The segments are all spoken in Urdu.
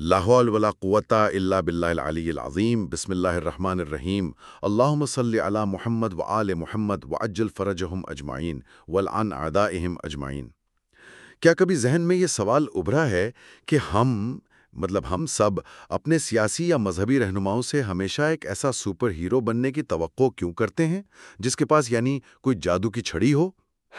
لاہول ولا قوت اللہ باللہ العلی العظیم، بسم اللہ الرحمن الرحیم، اللہم صلی علی محمد و آل محمد و اجل فرجہم اجمعین ولعن اعدائہم اجمعین۔ کیا کبھی ذہن میں یہ سوال ابھرا ہے کہ ہم مطلب ہم سب، اپنے سیاسی یا مذہبی رہنماؤں سے ہمیشہ ایک ایسا سپر ہیرو بننے کی توقع کیوں کرتے ہیں، جس کے پاس یعنی کوئی جادو کی چھڑی ہو؟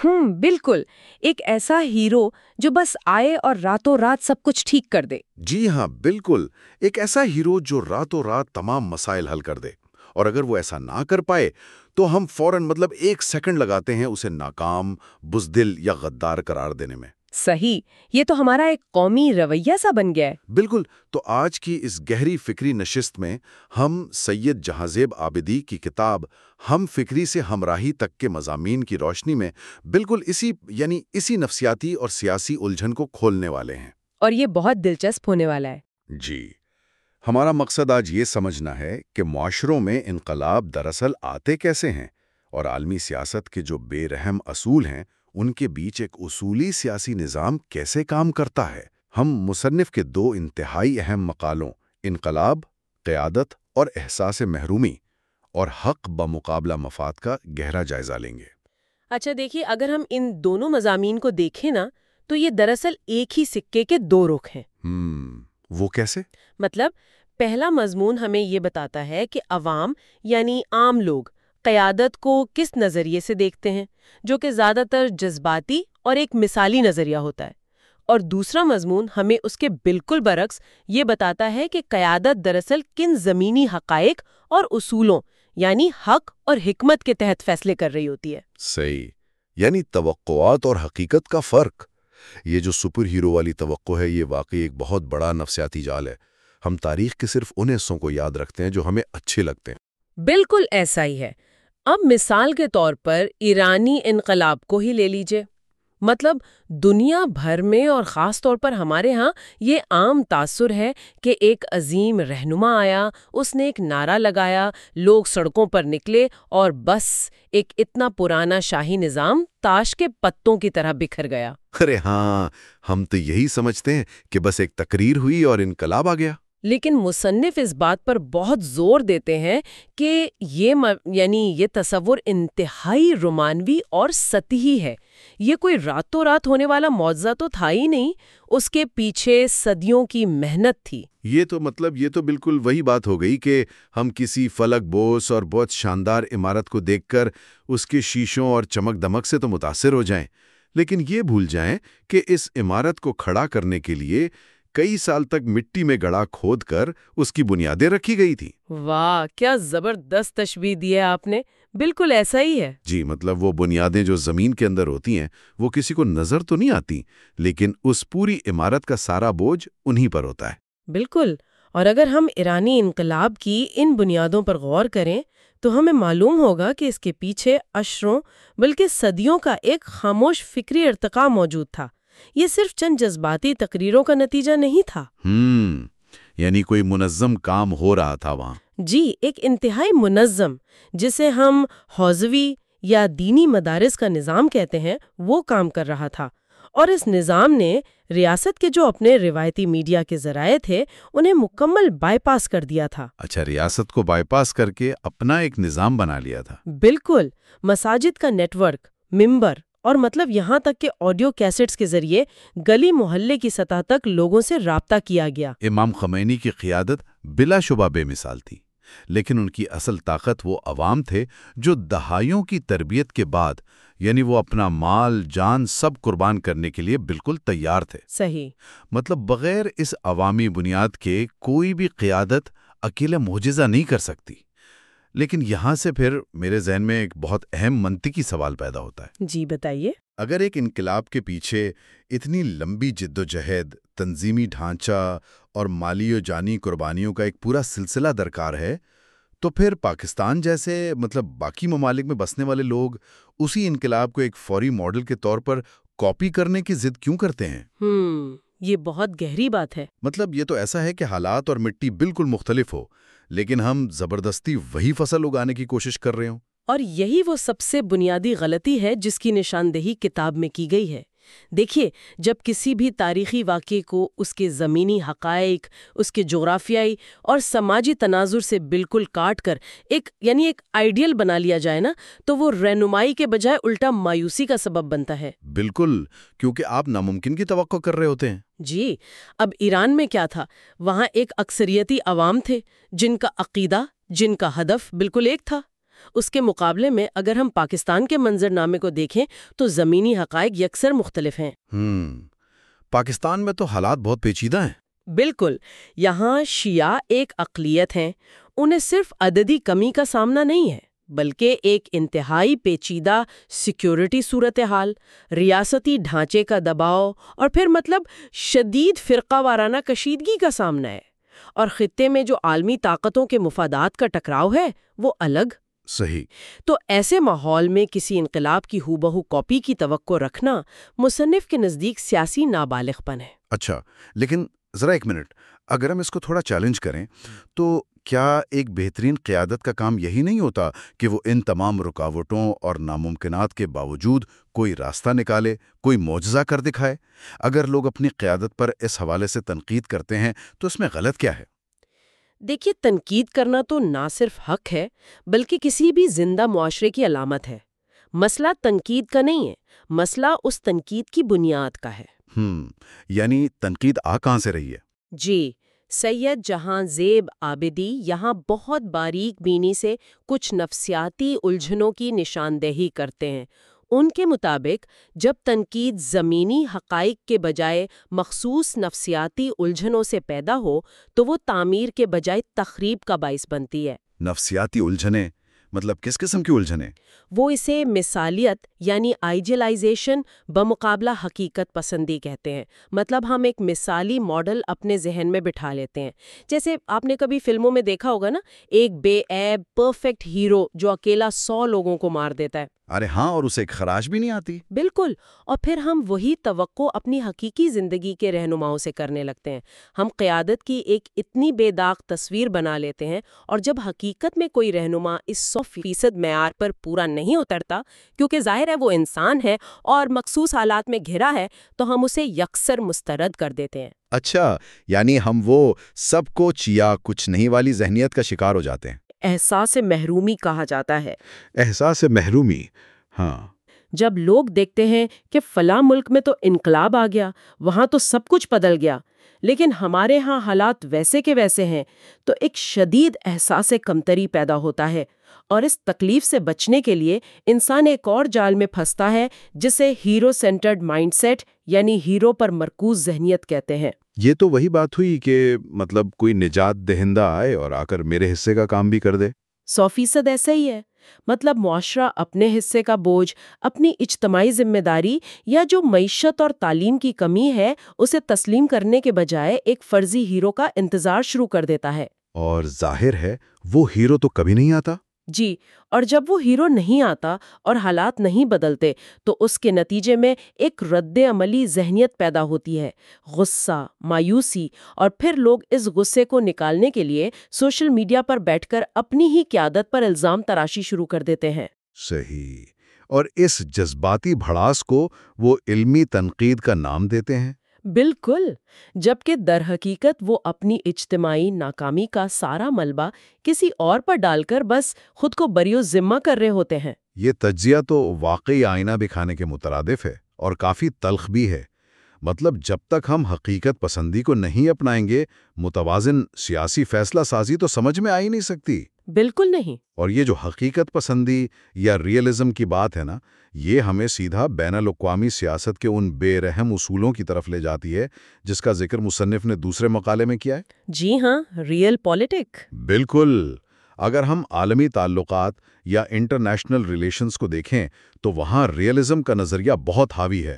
ہوں بالکل۔ ایک ایسا ہیرو جو بس آئے اور راتوں رات سب کچھ ٹھیک کر دے۔ جی ہاں بالکل۔ ایک ایسا ہیرو جو راتوں رات تمام مسائل حل کر دے۔ اور اگر وہ ایسا نہ کر پائے، تو ہم فوراً مطلب ایک سیکنڈ لگاتے ہیں اسے ناکام، بزدل یا غدار قرار دینے میں۔ صحیح یہ تو ہمارا ایک قومی رویہ سا بن گیا ہے۔ بالکل تو آج کی اس گہری فکری نشست میں ہم سید جہازیب آبدی کی کتاب ہم فکری سے ہمراہی تک کے مضامین کی روشنی میں بالکل اسی یعنی اسی نفسیاتی اور سیاسی الجھن کو کھولنے والے ہیں۔ اور یہ بہت دلچسپ ہونے والا ہے۔ جی ہمارا مقصد آج یہ سمجھنا ہے کہ معاشروں میں انقلاب دراصل آتے کیسے ہیں اور عالمی سیاست کے جو بے رحم اصول ہیں ان کے بیچ ایک اصولی سیاسی نظام کیسے کام کرتا ہے؟ ہم مصنف کے دو انتہائی اہم مقالوں انقلاب قیادت اور احساس محرومی اور حق بمقابلہ مفاد کا گہرا جائزہ لیں گے۔ اچھا دیکھیے اگر ہم ان دونوں مضامین کو دیکھیں نا تو یہ دراصل ایک ہی سکے کے دو رخ ہیں۔ ہم وہ کیسے؟ مطلب پہلا مضمون ہمیں یہ بتاتا ہے کہ عوام یعنی عام لوگ قیادت کو کس نظریے سے دیکھتے ہیں؟ جو کہ زیادہ تر جذباتی اور ایک مثالی نظریہ ہوتا ہے۔ اور دوسرا مضمون ہمیں اس کے بالکل برعکس یہ بتاتا ہے کہ قیادت دراصل کن زمینی حقائق اور اصولوں یعنی حق اور حکمت کے تحت فیصلے کر رہی ہوتی ہے۔ صحیح یعنی توقعات اور حقیقت کا فرق۔ یہ جو سپر ہیرو والی توقع ہے یہ واقعی ایک بہت بڑا نفسیاتی جال ہے۔ ہم تاریخ کے صرف ان حصوں کو یاد رکھتے ہیں جو ہمیں اچھے لگتے ہیں۔ بالکل ایسا ہی ہے۔ اب مثال کے طور پر ایرانی انقلاب کو ہی لے لیجیے۔ مطلب دنیا بھر میں اور خاص طور پر ہمارے ہاں یہ عام تاثر ہے کہ ایک عظیم رہنما آیا، اس نے ایک نعرہ لگایا، لوگ سڑکوں پر نکلے اور بس ایک اتنا پرانا شاہی نظام تاش کے پتوں کی طرح بکھر گیا۔ ارے ہاں ہم تو یہی سمجھتے ہیں کہ بس ایک تقریر ہوئی اور انقلاب آ گیا۔ لیکن مصنف اس بات پر بہت زور دیتے ہیں کہ یہ یعنی یہ تصور انتہائی رومانوی اور سطحی ہے۔ یہ کوئی راتوں رات ہونے والا معاوضہ تو تھا ہی نہیں، اس کے پیچھے صدیوں کی محنت تھی۔ یہ تو مطلب یہ تو بالکل وہی بات ہو گئی کہ ہم کسی فلک بوس اور بہت شاندار عمارت کو دیکھ کر اس کے شیشوں اور چمک دمک سے تو متاثر ہو جائیں۔ لیکن یہ بھول جائیں کہ اس عمارت کو کھڑا کرنے کے لیے کئی سال تک مٹی میں گڑا کھود کر اس کی بنیادیں رکھی گئی تھی واہ کیا زبردست تشبیح دی ہے آپ نے۔ بالکل ایسا ہی ہے۔ جی مطلب وہ بنیادیں جو زمین کے اندر ہوتی ہیں وہ کسی کو نظر تو نہیں آتی لیکن اس پوری عمارت کا سارا بوجھ انہی پر ہوتا ہے۔ بالکل اور اگر ہم ایرانی انقلاب کی ان بنیادوں پر غور کریں تو ہمیں معلوم ہوگا کہ اس کے پیچھے اشروں بلکہ صدیوں کا ایک خاموش فکری ارتقا موجود تھا۔ یہ صرف چند جذباتی تقریروں کا نتیجہ نہیں تھا۔ ہم یعنی کوئی منظم کام ہو رہا تھا وہاں۔ جی ایک انتہائی منظم جسے ہم حوزوی یا دینی مدارس کا نظام کہتے ہیں وہ کام کر رہا تھا۔ اور اس نظام نے ریاست کے جو اپنے روایتی میڈیا کے ذرائع تھے انہیں مکمل بائی پاس کر دیا تھا۔ اچھا ریاست کو بائی پاس کر کے اپنا ایک نظام بنا لیا تھا۔ بالکل مساجد کا نیٹ ورک ممبر اور مطلب یہاں تک کہ آڈیو کیسٹس کے ذریعے گلی محلے کی سطح تک لوگوں سے رابطہ کیا گیا۔ امام خمینی کی قیادت بلا شبہ بے مثال تھی لیکن ان کی اصل طاقت وہ عوام تھے جو دہائیوں کی تربیت کے بعد یعنی وہ اپنا مال جان سب قربان کرنے کے لیے بالکل تیار تھے۔ صحیح۔ مطلب بغیر اس عوامی بنیاد کے کوئی بھی قیادت اکیلے معجزہ نہیں کر سکتی۔ لیکن یہاں سے پھر میرے ذہن میں ایک بہت اہم منطقی سوال پیدا ہوتا ہے۔ جی بتائیے۔ اگر ایک انقلاب کے پیچھے اتنی لمبی جد و جہد تنظیمی ڈھانچہ اور مالی و جانی قربانیوں کا ایک پورا سلسلہ درکار ہے تو پھر پاکستان جیسے مطلب باقی ممالک میں بسنے والے لوگ اسی انقلاب کو ایک فوری ماڈل کے طور پر کاپی کرنے کی ضد کیوں کرتے ہیں؟ یہ بہت گہری بات ہے۔ مطلب یہ تو ایسا ہے کہ حالات اور مٹی بالکل مختلف ہو۔ لیکن ہم زبردستی وہی فصل اگانے کی کوشش کر رہے ہوں۔ اور یہی وہ سب سے بنیادی غلطی ہے جس کی نشاندہی کتاب میں کی گئی ہے۔ دیکھیے جب کسی بھی تاریخی واقعے کو اس کے زمینی حقائق اس کے جغرافیائی اور سماجی تناظر سے بالکل کاٹ کر ایک یعنی ایک آئیڈیل بنا لیا جائے نا تو وہ رہنمائی کے بجائے الٹا مایوسی کا سبب بنتا ہے۔ بالکل کیونکہ آپ ناممکن کی توقع کر رہے ہوتے ہیں۔ جی اب ایران میں کیا تھا؟ وہاں ایک اکثریتی عوام تھے جن کا عقیدہ جن کا ہدف بالکل ایک تھا۔ اس کے مقابلے میں اگر ہم پاکستان کے منظر نامے کو دیکھیں تو زمینی حقائق یکسر مختلف ہیں۔ ہم پاکستان میں تو حالات بہت پیچیدہ ہیں۔ بالکل یہاں شیعہ ایک اقلیت ہیں انہیں صرف عددی کمی کا سامنا نہیں ہے بلکہ ایک انتہائی پیچیدہ سیکیورٹی صورتحال ریاستی ڈھانچے کا دباؤ اور پھر مطلب شدید فرقہ وارانہ کشیدگی کا سامنا ہے۔ اور خطے میں جو عالمی طاقتوں کے مفادات کا ٹکراؤ ہے وہ الگ صحیح۔ تو ایسے ماحول میں کسی انقلاب کی ہو بہو کاپی کی توقع رکھنا مصنف کے نزدیک سیاسی نابالغ پن ہے۔ اچھا لیکن ذرا ایک منٹ اگر ہم اس کو تھوڑا چیلنج کریں تو کیا ایک بہترین قیادت کا کام یہی نہیں ہوتا کہ وہ ان تمام رکاوٹوں اور ناممکنات کے باوجود کوئی راستہ نکالے کوئی معجزہ کر دکھائے؟ اگر لوگ اپنی قیادت پر اس حوالے سے تنقید کرتے ہیں تو اس میں غلط کیا ہے؟ دیکھیے تنقید کرنا تو نہ صرف حق ہے بلکہ کسی بھی زندہ معاشرے کی علامت ہے۔ مسئلہ تنقید کا نہیں ہے مسئلہ اس تنقید کی بنیاد کا ہے۔ ہم یعنی تنقید آ کہاں سے رہی ہے؟ جی سید جہاں زیب آبدی یہاں بہت باریک بینی سے کچھ نفسیاتی الجھنوں کی نشاندہی کرتے ہیں۔ ان کے مطابق جب تنقید زمینی حقائق کے بجائے مخصوص نفسیاتی الجھنوں سے پیدا ہو تو وہ تعمیر کے بجائے تخریب کا باعث بنتی ہے۔ نفسیاتی الجھنیں؟ مطلب کس قسم کی الجھنیں؟ وہ اسے مثالیت یعنی آئیجلائزیشن بمقابلہ حقیقت پسندی کہتے ہیں۔ مطلب ہم ایک مثالی ماڈل اپنے ذہن میں بٹھا لیتے ہیں۔ جیسے آپ نے کبھی فلموں میں دیکھا ہوگا نا ایک بے عیب پرفیکٹ ہیرو جو اکیلا سو لوگوں کو مار دیتا ہے۔ ارے ہاں اور اسے خراش بھی نہیں آتی؟ بالکل اور پھر ہم وہی توقع اپنی حقیقی زندگی کے رہنماؤں سے کرنے لگتے ہیں۔ ہم قیادت کی ایک اتنی بے داغ تصویر بنا لیتے ہیں اور جب حقیقت میں کوئی رہنما اس سو فیصد معیار پر پورا نہیں اترتا کیونکہ ظاہر ہے وہ انسان ہے اور مخصوص حالات میں گھرا ہے تو ہم اسے یکسر مسترد کر دیتے ہیں۔ اچھا یعنی ہم وہ سب کو چیا کچھ نہیں والی ذہنیت کا شکار ہو جاتے ہیں۔ احساس محرومی کہا جاتا ہے۔ احساس محرومی ہاں۔ جب لوگ دیکھتے ہیں کہ فلاں ملک میں تو انقلاب آ گیا وہاں تو سب کچھ بدل گیا لیکن ہمارے ہاں حالات ویسے کے ویسے ہیں تو ایک شدید احساس کمتری پیدا ہوتا ہے اور اس تکلیف سے بچنے کے لیے انسان ایک اور جال میں پھنستا ہے جسے ہیرو سینٹرڈ مائنڈ سیٹ یعنی ہیرو پر مرکوز ذہنیت کہتے ہیں۔ یہ تو وہی بات ہوئی کہ مطلب کوئی نجات دہندہ آئے اور آ کر میرے حصے کا کام بھی کر دے۔ سو فیصد ایسا ہی ہے۔ مطلب معاشرہ اپنے حصے کا بوجھ اپنی اجتماعی ذمہ داری یا جو معیشت اور تعلیم کی کمی ہے اسے تسلیم کرنے کے بجائے ایک فرضی ہیرو کا انتظار شروع کر دیتا ہے۔ اور ظاہر ہے وہ ہیرو تو کبھی نہیں آتا۔ جی اور جب وہ ہیرو نہیں آتا اور حالات نہیں بدلتے، تو اس کے نتیجے میں ایک رد عملی ذہنیت پیدا ہوتی ہے، غصہ، مایوسی، اور پھر لوگ اس غصے کو نکالنے کے لیے سوشل میڈیا پر بیٹھ کر اپنی ہی قیادت پر الزام تراشی شروع کر دیتے ہیں۔ صحیح، اور اس جذباتی بھڑاس کو وہ علمی تنقید کا نام دیتے ہیں؟ بالکل، جبکہ در حقیقت وہ اپنی اجتماعی ناکامی کا سارا ملبہ کسی اور پر ڈال کر بس خود کو بریو ذمہ کر رہے ہوتے ہیں۔ یہ تجزیہ تو واقعی آئینہ بکھانے کے مترادف ہے اور کافی تلخ بھی ہے۔ مطلب جب تک ہم حقیقت پسندی کو نہیں اپنائیں گے، متوازن سیاسی فیصلہ سازی تو سمجھ میں آ ہی نہیں سکتی۔ بالکل نہیں۔ اور یہ جو حقیقت پسندی یا ریئلزم کی بات ہے نا یہ ہمیں سیدھا بین الاقوامی سیاست کے ان بے رحم اصولوں کی طرف لے جاتی ہے جس کا ذکر مصنف نے دوسرے مقالے میں کیا ہے۔ جی ہاں ریئل پالیٹک بالکل۔ اگر ہم عالمی تعلقات یا انٹرنیشنل ریلیشنز کو دیکھیں تو وہاں ریئلزم کا نظریہ بہت حاوی ہے۔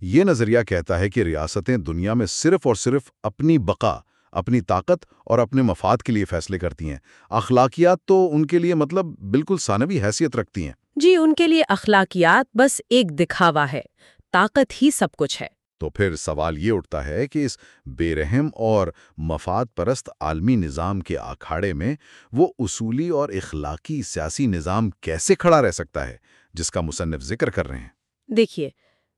یہ نظریہ کہتا ہے کہ ریاستیں دنیا میں صرف اور صرف اپنی بقا اپنی طاقت اور اپنے مفاد کے لیے فیصلے کرتی ہیں۔ اخلاقیات تو ان کے لیے مطلب بالکل ثانوی حیثیت رکھتی ہیں۔ جی ان کے لیے اخلاقیات بس ایک دکھاوا ہے طاقت ہی سب کچھ ہے۔ تو پھر سوال یہ اٹھتا ہے کہ اس بے رحم اور مفاد پرست عالمی نظام کے اکھاڑے میں وہ اصولی اور اخلاقی سیاسی نظام کیسے کھڑا رہ سکتا ہے جس کا مصنف ذکر کر رہے ہیں؟ دیکھیے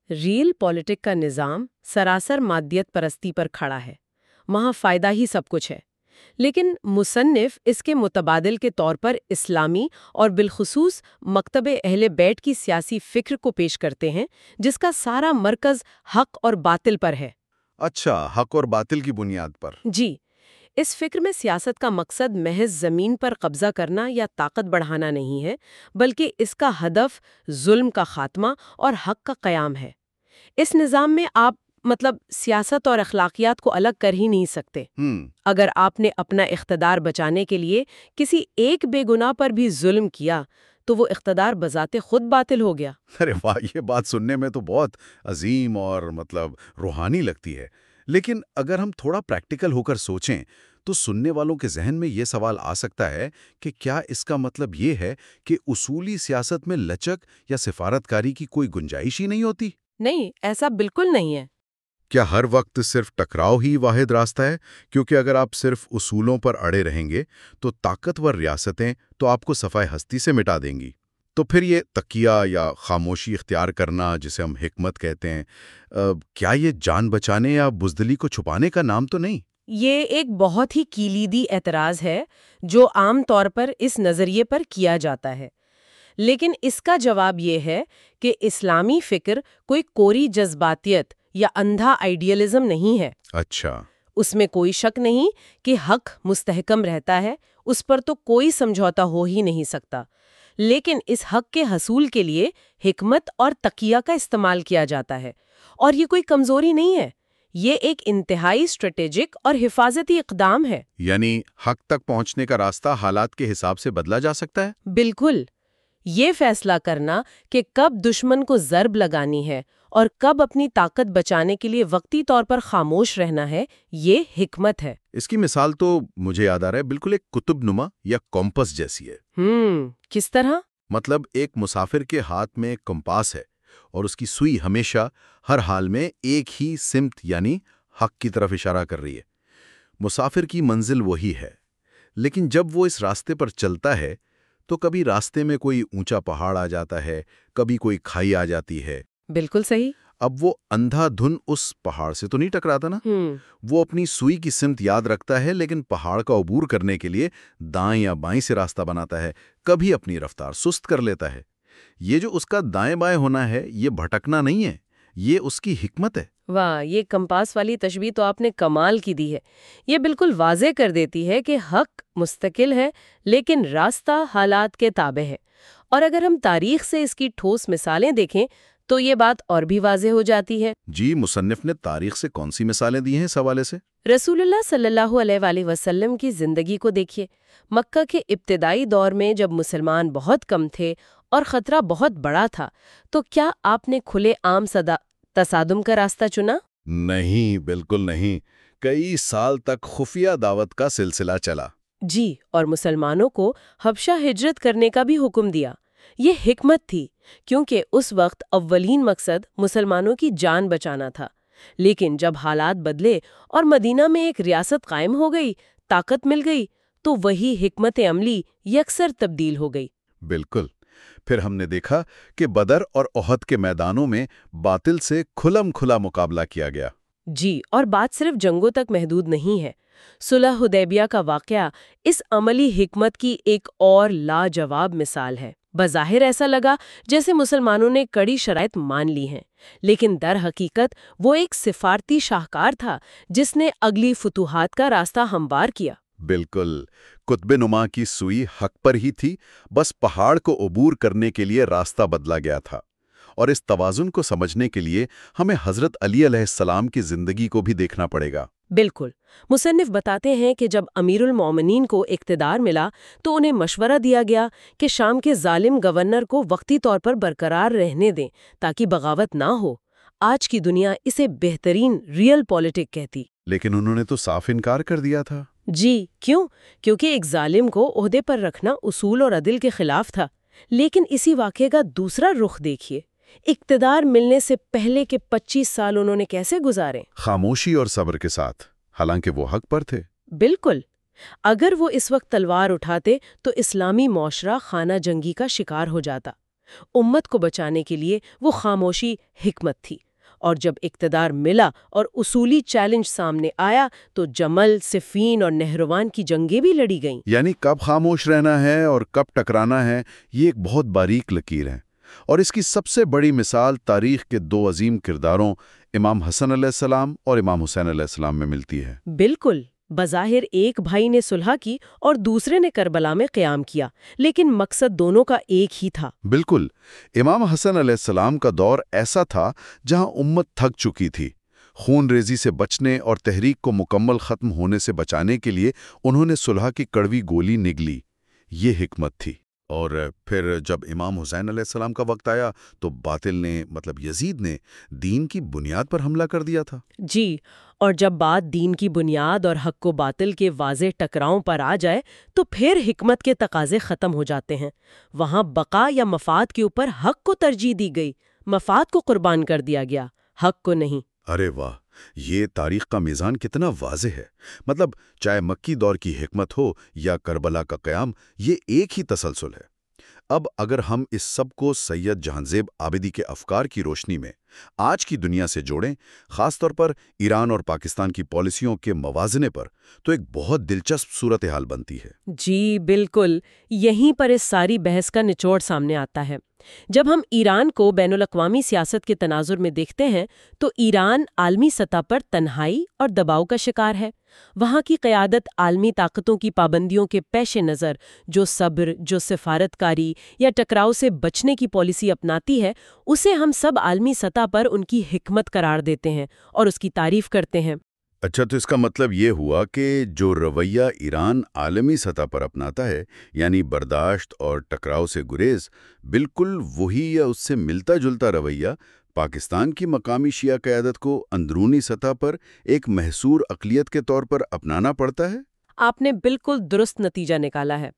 ریل پولیٹک کا نظام سراسر مادیت پرستی پر کھڑا ہے۔ وہاں فائدہ ہی سب کچھ ہے۔ لیکن مصنف اس کے متبادل کے طور پر اسلامی اور بالخصوص مکتب اہل بیٹ کی سیاسی فکر کو پیش کرتے ہیں جس کا سارا مرکز حق اور باطل پر ہے۔ اچھا حق اور باطل کی بنیاد پر۔ جی اس فکر میں سیاست کا مقصد محض زمین پر قبضہ کرنا یا طاقت بڑھانا نہیں ہے بلکہ اس کا ہدف ظلم کا خاتمہ اور حق کا قیام ہے۔ اس نظام میں آپ مطلب سیاست اور اخلاقیات کو الگ کر ہی نہیں سکتے۔ اگر آپ نے اپنا اقتدار بچانے کے لیے کسی ایک بے گناہ پر بھی ظلم کیا تو وہ اقتدار بذات خود باطل ہو گیا۔ ارے واہ یہ بات سننے میں تو بہت عظیم اور مطلب روحانی لگتی ہے۔ لیکن اگر ہم تھوڑا پریکٹیکل ہو کر سوچیں تو سننے والوں کے ذہن میں یہ سوال آ سکتا ہے کہ کیا اس کا مطلب یہ ہے کہ اصولی سیاست میں لچک یا سفارتکاری کی کوئی گنجائش ہی نہیں ہوتی؟ نہیں ایسا بالکل نہیں ہے۔ کیا ہر وقت صرف ٹکراؤ ہی واحد راستہ ہے؟ کیونکہ اگر آپ صرف اصولوں پر اڑے رہیں گے تو طاقتور ریاستیں تو آپ کو صفائے ہستی سے مٹا دیں گی۔ تو پھر یہ تکیہ یا خاموشی اختیار کرنا جسے ہم حکمت کہتے ہیں آ، کیا یہ جان بچانے یا بزدلی کو چھپانے کا نام تو نہیں؟ یہ ایک بہت ہی کلیدی اعتراض ہے جو عام طور پر اس نظریے پر کیا جاتا ہے۔ لیکن اس کا جواب یہ ہے کہ اسلامی فکر کوئی کوری جذباتیت یا اندھا آئیڈیلزم نہیں ہے۔ اچھا۔ اس میں کوئی شک نہیں کہ حق مستحکم رہتا ہے اس پر تو کوئی سمجھوتا ہو ہی نہیں سکتا۔ لیکن اس حق کے حصول کے لیے حکمت اور تقیہ کا استعمال کیا جاتا ہے۔ اور یہ کوئی کمزوری نہیں ہے۔ یہ ایک انتہائی اسٹریٹجک اور حفاظتی اقدام ہے۔ یعنی حق تک پہنچنے کا راستہ حالات کے حساب سے بدلا جا سکتا ہے؟ بالکل۔ یہ فیصلہ کرنا کہ کب دشمن کو ضرب لگانی ہے اور کب اپنی طاقت بچانے کے لیے وقتی طور پر خاموش رہنا ہے یہ حکمت ہے۔ اس کی مثال تو مجھے یاد آ رہا ہے بالکل ایک کتب نما یا کمپس جیسی ہے۔ ہم کس طرح؟ مطلب ایک مسافر کے ہاتھ میں ایک کمپاس ہے اور اس کی سوئی ہمیشہ ہر حال میں ایک ہی سمت یعنی حق کی طرف اشارہ کر رہی ہے۔ مسافر کی منزل وہی ہے لیکن جب وہ اس راستے پر چلتا ہے تو کبھی راستے میں کوئی اونچا پہاڑ آ جاتا ہے کبھی کوئی کھائی آ جاتی ہے بالکل صحیح۔ اب وہ اندھا دھن اس پہاڑ سے تو نہیں ٹکراتا نا۔ وہ اپنی سوئی کی سمت یاد رکھتا ہے لیکن پہاڑ کا عبور کرنے کے لیے دائیں یا بائیں سے راستہ بناتا ہے۔ کبھی اپنی رفتار سست کر لیتا ہے۔ یہ جو اس کا دائیں بائیں ہونا ہے یہ بھٹکنا نہیں ہے۔ یہ اس کی حکمت ہے۔ واہ یہ کمپاس والی تشبیہ تو آپ نے کمال کی دی ہے۔ یہ بالکل واضح کر دیتی ہے کہ حق مستقل ہے لیکن راستہ حالات کے تابع ہے۔ اور اگر ہم تاریخ سے اس کی ٹھوس مثالیں دیکھیں تو یہ بات اور بھی واضح ہو جاتی ہے۔ جی مصنف نے تاریخ سے کون سی مثالیں دی ہیں اس حوالے سے؟ رسول اللہ صلی اللہ علیہ وآلہ وسلم کی زندگی کو دیکھیے۔ مکہ کے ابتدائی دور میں جب مسلمان بہت کم تھے اور خطرہ بہت بڑا تھا تو کیا آپ نے کھلے عام صدا تصادم کا راستہ چنا؟ نہیں بالکل نہیں۔ کئی سال تک خفیہ دعوت کا سلسلہ چلا۔ جی اور مسلمانوں کو حبشہ ہجرت کرنے کا بھی حکم دیا۔ یہ حکمت تھی کیونکہ اس وقت اولین مقصد مسلمانوں کی جان بچانا تھا۔ لیکن جب حالات بدلے اور مدینہ میں ایک ریاست قائم ہو گئی طاقت مل گئی تو وہی حکمت عملی یکسر تبدیل ہو گئی۔ بالکل۔ پھر ہم نے دیکھا کہ بدر اور احد کے میدانوں میں باطل سے کھلم کھلا مقابلہ کیا گیا۔ جی اور بات صرف جنگوں تک محدود نہیں ہے۔ صلح حدیبیہ کا واقعہ اس عملی حکمت کی ایک اور لاجواب مثال ہے۔ بظاہر ایسا لگا جیسے مسلمانوں نے کڑی شرائط مان لی ہیں۔ لیکن در حقیقت وہ ایک سفارتی شاہکار تھا جس نے اگلی فتوحات کا راستہ ہموار کیا۔ بالکل کتب نما کی سوئی حق پر ہی تھی، بس پہاڑ کو عبور کرنے کے لیے راستہ بدلا گیا تھا۔ اور اس توازن کو سمجھنے کے لیے ہمیں حضرت علی علیہ السلام کی زندگی کو بھی دیکھنا پڑے گا۔ بالکل۔ مصنف بتاتے ہیں کہ جب امیر المومنین کو اقتدار ملا تو انہیں مشورہ دیا گیا کہ شام کے ظالم گورنر کو وقتی طور پر برقرار رہنے دیں تاکہ بغاوت نہ ہو۔ آج کی دنیا اسے بہترین ریئل پولیٹک کہتی۔ لیکن انہوں نے تو صاف انکار کر دیا تھا۔ جی کیوں؟ کیونکہ ایک ظالم کو عہدے پر رکھنا اصول اور عدل کے خلاف تھا۔ لیکن اسی واقعے کا دوسرا رخ دیکھیے۔ اقتدار ملنے سے پہلے کے پچیس سال انہوں نے کیسے گزارے؟ خاموشی اور صبر کے ساتھ حالانکہ وہ حق پر تھے۔ بالکل۔ اگر وہ اس وقت تلوار اٹھاتے تو اسلامی معاشرہ خانہ جنگی کا شکار ہو جاتا۔ امت کو بچانے کے لیے وہ خاموشی حکمت تھی۔ اور جب اقتدار ملا اور اصولی چیلنج سامنے آیا تو جمل صفین اور نہروان کی جنگیں بھی لڑی گئیں۔ یعنی کب خاموش رہنا ہے اور کب ٹکرانا ہے یہ ایک بہت باریک لکیر ہے۔ اور اس کی سب سے بڑی مثال تاریخ کے دو عظیم کرداروں امام حسن علیہ السلام اور امام حسین علیہ السلام میں ملتی ہے۔ بالکل بظاہر ایک بھائی نے صلح کی اور دوسرے نے کربلا میں قیام کیا لیکن مقصد دونوں کا ایک ہی تھا۔ بالکل امام حسن علیہ السلام کا دور ایسا تھا جہاں امت تھک چکی تھی۔ خون ریزی سے بچنے اور تحریک کو مکمل ختم ہونے سے بچانے کے لیے انہوں نے صلح کی کڑوی گولی نگلی۔ یہ حکمت تھی۔ اور پھر جب امام حسین علیہ السلام کا وقت آیا تو باطل نے مطلب یزید نے دین کی بنیاد پر حملہ کر دیا تھا۔ جی اور جب بات دین کی بنیاد اور حق و باطل کے واضح ٹکراؤں پر آ جائے تو پھر حکمت کے تقاضے ختم ہو جاتے ہیں۔ وہاں بقا یا مفاد کے اوپر حق کو ترجیح دی گئی۔ مفاد کو قربان کر دیا گیا حق کو نہیں۔ ارے واہ! یہ تاریخ کا میزان کتنا واضح ہے۔ مطلب چاہے مکی دور کی حکمت ہو یا کربلا کا قیام، یہ ایک ہی تسلسل ہے۔ اب اگر ہم اس سب کو سید جہانزیب آبدی کے افکار کی روشنی میں آج کی دنیا سے جوڑیں، خاص طور پر ایران اور پاکستان کی پالیسیوں کے موازنے پر، تو ایک بہت دلچسپ صورتحال بنتی ہے۔ جی بالکل۔ یہیں پر اس ساری بحث کا نچوڑ سامنے آتا ہے۔ جب ہم ایران کو بین الاقوامی سیاست کے تناظر میں دیکھتے ہیں تو ایران عالمی سطح پر تنہائی اور دباؤ کا شکار ہے۔ وہاں کی قیادت عالمی طاقتوں کی پابندیوں کے پیش نظر جو صبر، جو سفارت کاری یا ٹکراؤ سے بچنے کی پالیسی اپناتی ہے، اسے ہم سب عالمی سطح پر ان کی حکمت قرار دیتے ہیں اور اس کی تعریف کرتے ہیں۔ اچھا تو اس کا مطلب یہ ہوا کہ جو رویہ ایران عالمی سطح پر اپناتا ہے یعنی برداشت اور ٹکراؤ سے گریز، بالکل وہی یا اس سے ملتا جلتا رویہ پاکستان کی مقامی شیعہ قیادت کو اندرونی سطح پر ایک محصور اقلیت کے طور پر اپنانا پڑتا ہے؟ آپ نے بالکل درست نتیجہ نکالا ہے۔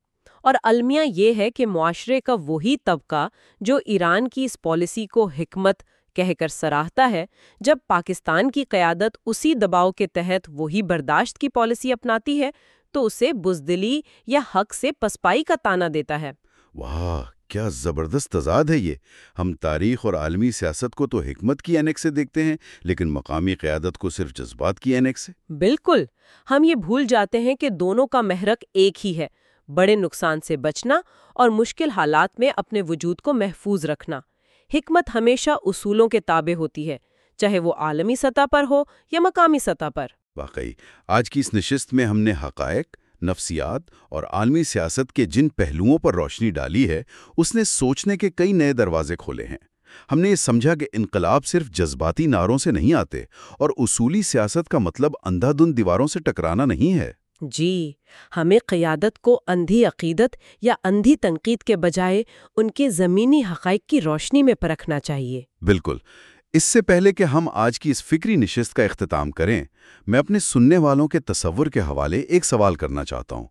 اور المیہ یہ ہے کہ معاشرے کا وہی طبقہ جو ایران کی اس پالیسی کو حکمت کہہ کر سراہتا ہے جب پاکستان کی قیادت اسی دباؤ کے تحت وہی برداشت کی پالیسی اپناتی ہے تو اسے بزدلی یا حق سے پسپائی کا تانا دیتا ہے۔ واہ کیا زبردست تضاد ہے یہ۔ ہم تاریخ اور عالمی سیاست کو تو حکمت کی اینک سے دیکھتے ہیں لیکن مقامی قیادت کو صرف جذبات کی اینک سے۔ بالکل ہم یہ بھول جاتے ہیں کہ دونوں کا محرک ایک ہی ہے۔ بڑے نقصان سے بچنا اور مشکل حالات میں اپنے وجود کو محفوظ رکھنا۔ حکمت ہمیشہ اصولوں کے تابع ہوتی ہے، چاہے وہ عالمی سطح پر ہو یا مقامی سطح پر۔ واقعی، آج کی اس نشست میں ہم نے حقائق، نفسیات اور عالمی سیاست کے جن پہلوؤں پر روشنی ڈالی ہے، اس نے سوچنے کے کئی نئے دروازے کھولے ہیں۔ ہم نے یہ سمجھا کہ انقلاب صرف جذباتی نعروں سے نہیں آتے اور اصولی سیاست کا مطلب اندھا دھند دیواروں سے ٹکرانا نہیں ہے۔ جی ہمیں قیادت کو اندھی عقیدت یا اندھی تنقید کے بجائے ان کے زمینی حقائق کی روشنی میں پرکھنا چاہیے۔ بالکل۔ اس سے پہلے کہ ہم آج کی اس فکری نشست کا اختتام کریں، میں اپنے سننے والوں کے تصور کے حوالے ایک سوال کرنا چاہتا ہوں۔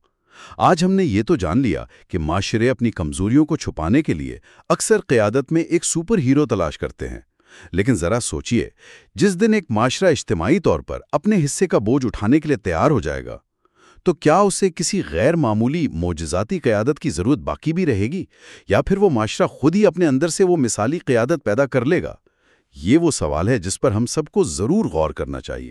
آج ہم نے یہ تو جان لیا کہ معاشرے اپنی کمزوریوں کو چھپانے کے لیے اکثر قیادت میں ایک سپر ہیرو تلاش کرتے ہیں۔ لیکن ذرا سوچئے، جس دن ایک معاشرہ اجتماعی طور پر اپنے حصے کا بوجھ اٹھانے کے لیے تیار ہو جائے گا تو کیا اسے کسی غیر معمولی معجزاتی قیادت کی ضرورت باقی بھی رہے گی؟ یا پھر وہ معاشرہ خود ہی اپنے اندر سے وہ مثالی قیادت پیدا کر لے گا؟ یہ وہ سوال ہے جس پر ہم سب کو ضرور غور کرنا چاہیے۔